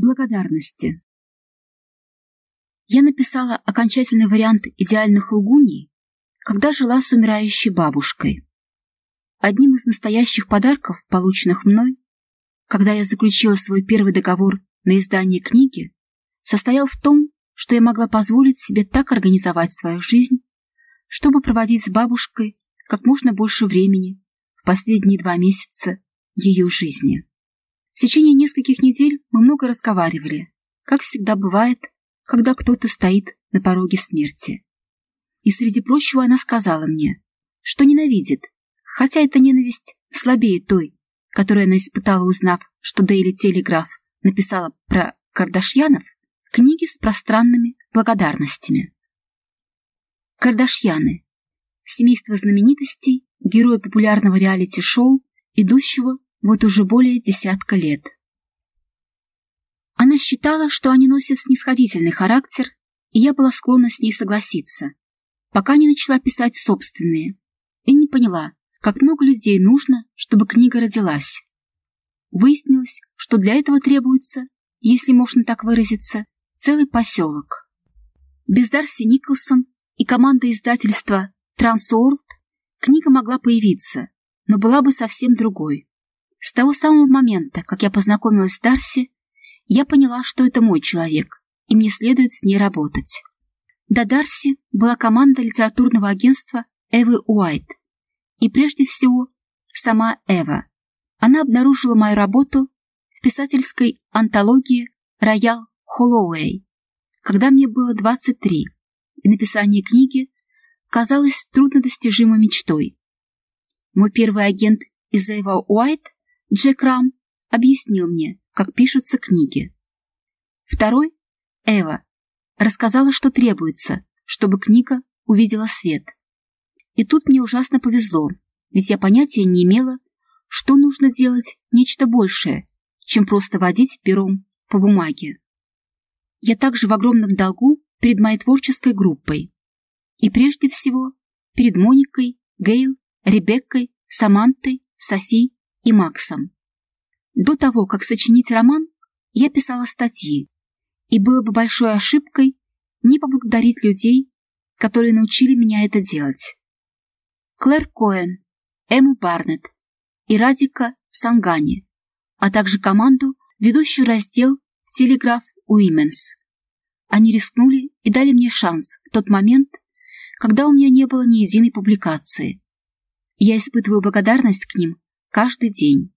Благодарности. Я написала окончательный вариант идеальных лгуний, когда жила с умирающей бабушкой. Одним из настоящих подарков, полученных мной, когда я заключила свой первый договор на издание книги, состоял в том, что я могла позволить себе так организовать свою жизнь, чтобы проводить с бабушкой как можно больше времени в последние два месяца ее жизни. В течение нескольких недель мы много разговаривали, как всегда бывает, когда кто-то стоит на пороге смерти. И среди прочего она сказала мне, что ненавидит, хотя эта ненависть слабее той, которую она испытала, узнав, что Дейли Телеграф написала про Кардашьянов, книги с пространными благодарностями. Кардашьяны. Семейство знаменитостей, герои популярного реалити-шоу, идущего вот уже более десятка лет. Она считала, что они носят снисходительный характер, и я была склонна с ней согласиться, пока не начала писать собственные, и не поняла, как много людей нужно, чтобы книга родилась. Выяснилось, что для этого требуется, если можно так выразиться, целый поселок. Без Дарси Николсон и команды издательства Трансорд книга могла появиться, но была бы совсем другой. С того самого момента, как я познакомилась с Дарси, я поняла, что это мой человек, и мне следует с ней работать. До Дарси была команда литературного агентства Эвы Уайт, и прежде всего сама Эва. Она обнаружила мою работу в писательской антологии «Роял Холлоуэй», когда мне было 23, и написание книги казалось труднодостижимой мечтой. Мой первый агент из Эва Уайт Джек Рам объяснил мне, как пишутся книги. Второй, Эва, рассказала, что требуется, чтобы книга увидела свет. И тут мне ужасно повезло, ведь я понятия не имела, что нужно делать нечто большее, чем просто водить пером по бумаге. Я также в огромном долгу перед моей творческой группой. И прежде всего перед Моникой, Гейл, Ребеккой, Самантой, Софи и Максом. До того, как сочинить роман, я писала статьи, и было бы большой ошибкой не поблагодарить людей, которые научили меня это делать. Клэр Коэн, Эмму Барнетт и Радика Сангани, а также команду, ведущую раздел в Телеграф Уименс. Они рискнули и дали мне шанс в тот момент, когда у меня не было ни единой публикации. Я испытываю благодарность к ним каждый день.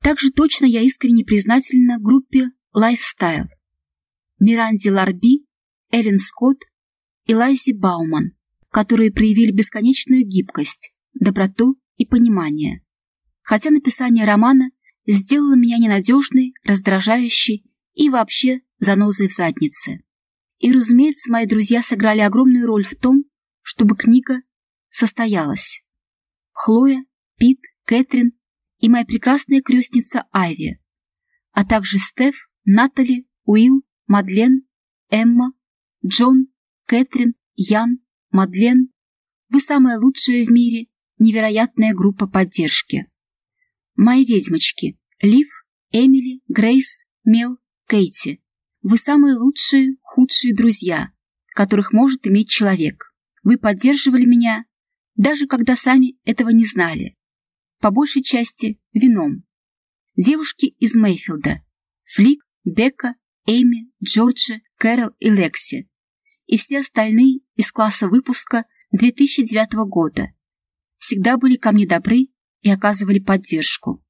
Также точно я искренне признательна группе Lifestyle, Миранде Ларби, Эллен Скотт и Лайзи Бауман, которые проявили бесконечную гибкость, доброту и понимание. Хотя написание романа сделало меня ненадежной, раздражающей и вообще занозой в заднице. И, разумеется, мои друзья сыграли огромную роль в том, чтобы книга состоялась. Хлоя, Пит, Кэтрин и моя прекрасная крестница Айви, а также Стеф, Натали, Уилл, Мадлен, Эмма, Джон, Кэтрин, Ян, Мадлен. Вы самая лучшая в мире, невероятная группа поддержки. Мои ведьмочки Лив, Эмили, Грейс, Мел, Кейти. Вы самые лучшие, худшие друзья, которых может иметь человек. Вы поддерживали меня, даже когда сами этого не знали по большей части вином. Девушки из Мейфилда – Флик, Бека, Эми, Джорджи, Кэрол и Лекси. И все остальные из класса выпуска 2009 года всегда были ко мне добры и оказывали поддержку.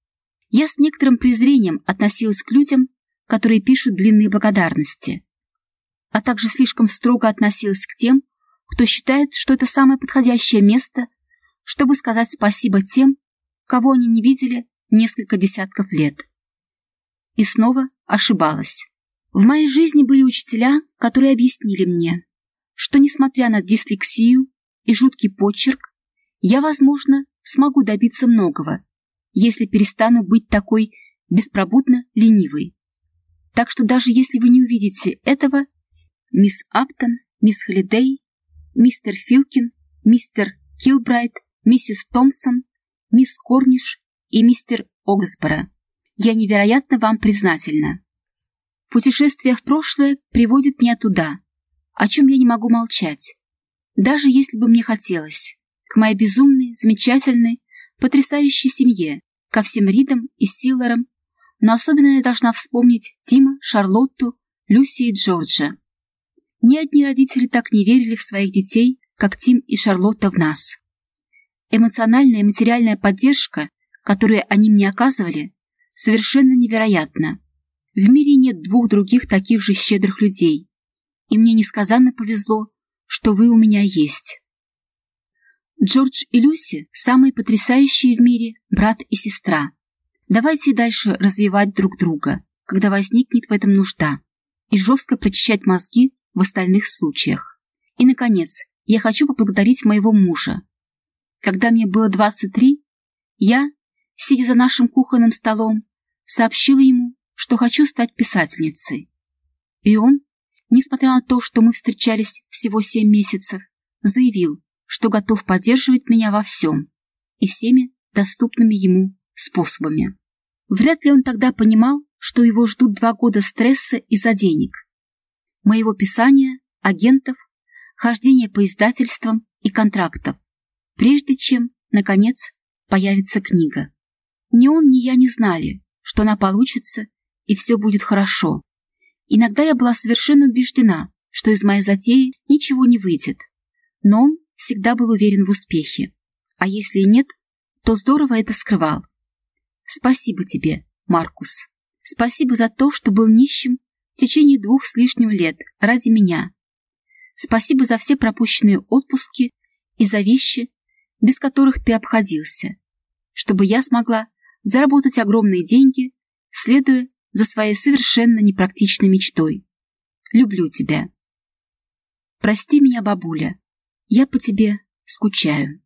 Я с некоторым презрением относилась к людям, которые пишут длинные благодарности, а также слишком строго относилась к тем, кто считает, что это самое подходящее место, чтобы сказать спасибо тем, кого они не видели несколько десятков лет. И снова ошибалась. В моей жизни были учителя, которые объяснили мне, что, несмотря на дислексию и жуткий почерк, я, возможно, смогу добиться многого, если перестану быть такой беспробудно ленивой. Так что даже если вы не увидите этого, мисс Аптон, мисс Холидей, мистер Филкин, мистер Килбрайт, миссис Томпсон, мисс Корниш и мистер Огасбора. Я невероятно вам признательна. Путешествие в прошлое приводит меня туда, о чем я не могу молчать, даже если бы мне хотелось, к моей безумной, замечательной, потрясающей семье, ко всем Ридам и Силарам, но особенно я должна вспомнить Тима, Шарлотту, Люси и Джорджа. Ни одни родители так не верили в своих детей, как Тим и Шарлотта в нас. Эмоциональная и материальная поддержка, которую они мне оказывали, совершенно невероятна. В мире нет двух других таких же щедрых людей, и мне несказанно повезло, что вы у меня есть. Джордж и Люси – самые потрясающие в мире брат и сестра. Давайте дальше развивать друг друга, когда возникнет в этом нужда, и жестко прочищать мозги в остальных случаях. И, наконец, я хочу поблагодарить моего мужа. Когда мне было 23, я, сидя за нашим кухонным столом, сообщила ему, что хочу стать писательницей. И он, несмотря на то, что мы встречались всего семь месяцев, заявил, что готов поддерживать меня во всем и всеми доступными ему способами. Вряд ли он тогда понимал, что его ждут два года стресса из-за денег, моего писания, агентов, хождения по издательствам и контрактов, прежде чем, наконец, появится книга. Ни он, ни я не знали, что она получится и все будет хорошо. Иногда я была совершенно убеждена, что из моей затеи ничего не выйдет. Но он всегда был уверен в успехе. А если и нет, то здорово это скрывал. Спасибо тебе, Маркус. Спасибо за то, что был нищим в течение двух с лишним лет ради меня. Спасибо за все пропущенные отпуски и за вещи, без которых ты обходился, чтобы я смогла заработать огромные деньги, следуя за своей совершенно непрактичной мечтой. Люблю тебя. Прости меня, бабуля, я по тебе скучаю.